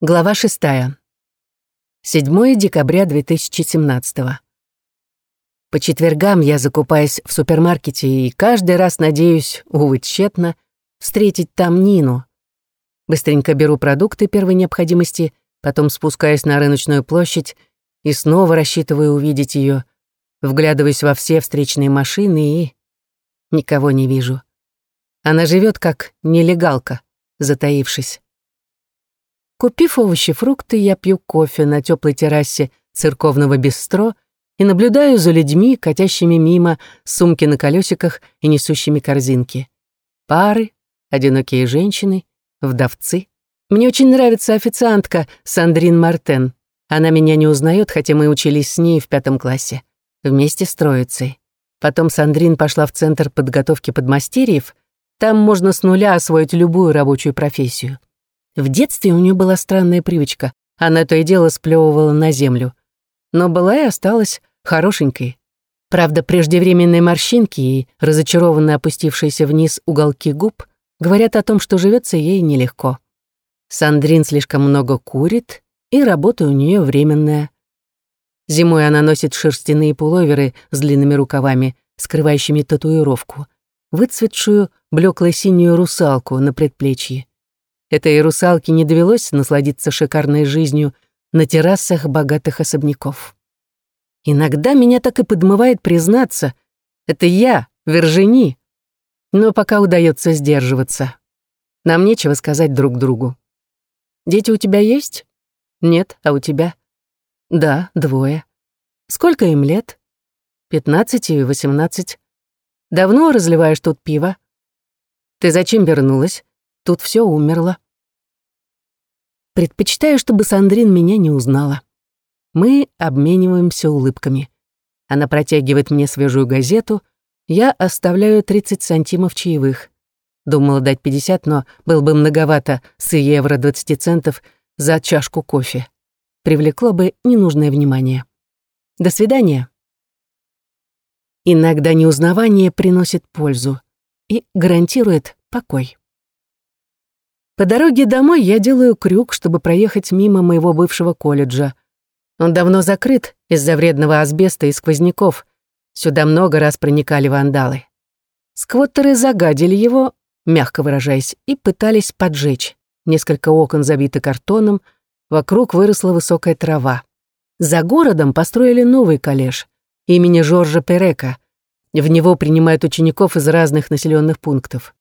Глава 6. 7 декабря 2017. По четвергам я закупаюсь в супермаркете и каждый раз надеюсь, увы, тщетно, встретить там Нину. Быстренько беру продукты первой необходимости, потом спускаюсь на рыночную площадь и снова рассчитываю увидеть ее, вглядываюсь во все встречные машины и... никого не вижу. Она живет как нелегалка, затаившись. Купив овощи, фрукты, я пью кофе на теплой террасе церковного бистро и наблюдаю за людьми, катящими мимо сумки на колесиках и несущими корзинки. Пары, одинокие женщины, вдовцы. Мне очень нравится официантка Сандрин Мартен. Она меня не узнает, хотя мы учились с ней в пятом классе. Вместе с троицей. Потом Сандрин пошла в центр подготовки подмастерьев. Там можно с нуля освоить любую рабочую профессию. В детстве у нее была странная привычка. Она то и дело сплевывала на землю. Но была и осталась хорошенькой. Правда, преждевременные морщинки и разочарованно опустившиеся вниз уголки губ говорят о том, что живется ей нелегко. Сандрин слишком много курит, и работа у нее временная. Зимой она носит шерстяные пуловеры с длинными рукавами, скрывающими татуировку, выцветшую блекло-синюю русалку на предплечье. Этой русалке не довелось насладиться шикарной жизнью на террасах богатых особняков. Иногда меня так и подмывает признаться, это я, Вержини, но пока удается сдерживаться. Нам нечего сказать друг другу. Дети у тебя есть? Нет, а у тебя? Да, двое. Сколько им лет? Пятнадцать и восемнадцать. Давно разливаешь тут пиво? Ты зачем вернулась? Тут все умерло. Предпочитаю, чтобы Сандрин меня не узнала. Мы обмениваемся улыбками. Она протягивает мне свежую газету, я оставляю 30 сантимов чаевых. Думала дать 50, но было бы многовато с евро 20 центов за чашку кофе. Привлекло бы ненужное внимание. До свидания. Иногда неузнавание приносит пользу и гарантирует покой. По дороге домой я делаю крюк, чтобы проехать мимо моего бывшего колледжа. Он давно закрыт из-за вредного асбеста и сквозняков. Сюда много раз проникали вандалы. Сквоттеры загадили его, мягко выражаясь, и пытались поджечь. Несколько окон забиты картоном, вокруг выросла высокая трава. За городом построили новый коллеж имени Жоржа Перека. В него принимают учеников из разных населенных пунктов.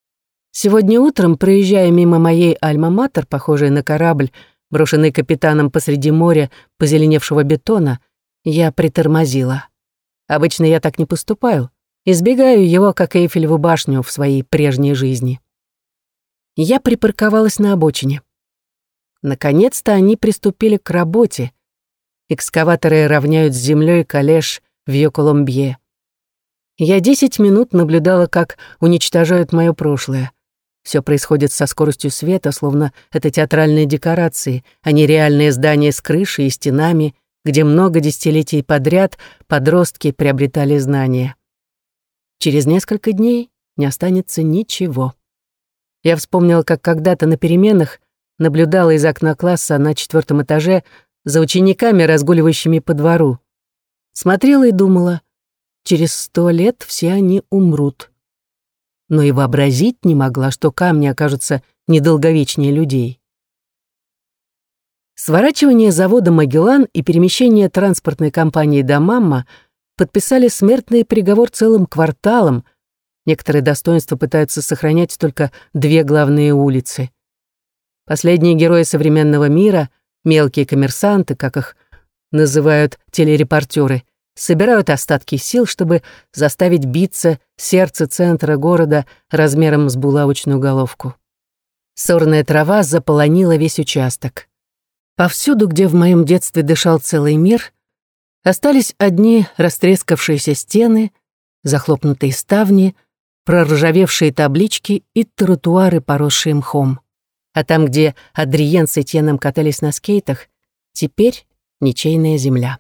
Сегодня утром, проезжая мимо моей альма-матер, похожей на корабль, брошенный капитаном посреди моря позеленевшего бетона, я притормозила. Обычно я так не поступаю. Избегаю его, как Эйфелеву башню в своей прежней жизни. Я припарковалась на обочине. Наконец-то они приступили к работе. Экскаваторы равняют с землей коллеж в Йоколомбье. Я десять минут наблюдала, как уничтожают мое прошлое. Все происходит со скоростью света, словно это театральные декорации, а не реальные здания с крышей и стенами, где много десятилетий подряд подростки приобретали знания. Через несколько дней не останется ничего. Я вспомнила, как когда-то на переменах наблюдала из окна класса на четвертом этаже за учениками, разгуливающими по двору. Смотрела и думала, через сто лет все они умрут но и вообразить не могла, что камни окажутся недолговечнее людей. Сворачивание завода «Магеллан» и перемещение транспортной компании до Мамма подписали смертный приговор целым кварталом. Некоторые достоинства пытаются сохранять только две главные улицы. Последние герои современного мира, мелкие коммерсанты, как их называют телерепортеры, собирают остатки сил, чтобы заставить биться сердце центра города размером с булавочную головку. Сорная трава заполонила весь участок. Повсюду, где в моем детстве дышал целый мир, остались одни растрескавшиеся стены, захлопнутые ставни, проржавевшие таблички и тротуары, поросшие мхом. А там, где Адриен с Этьеном катались на скейтах, теперь ничейная земля.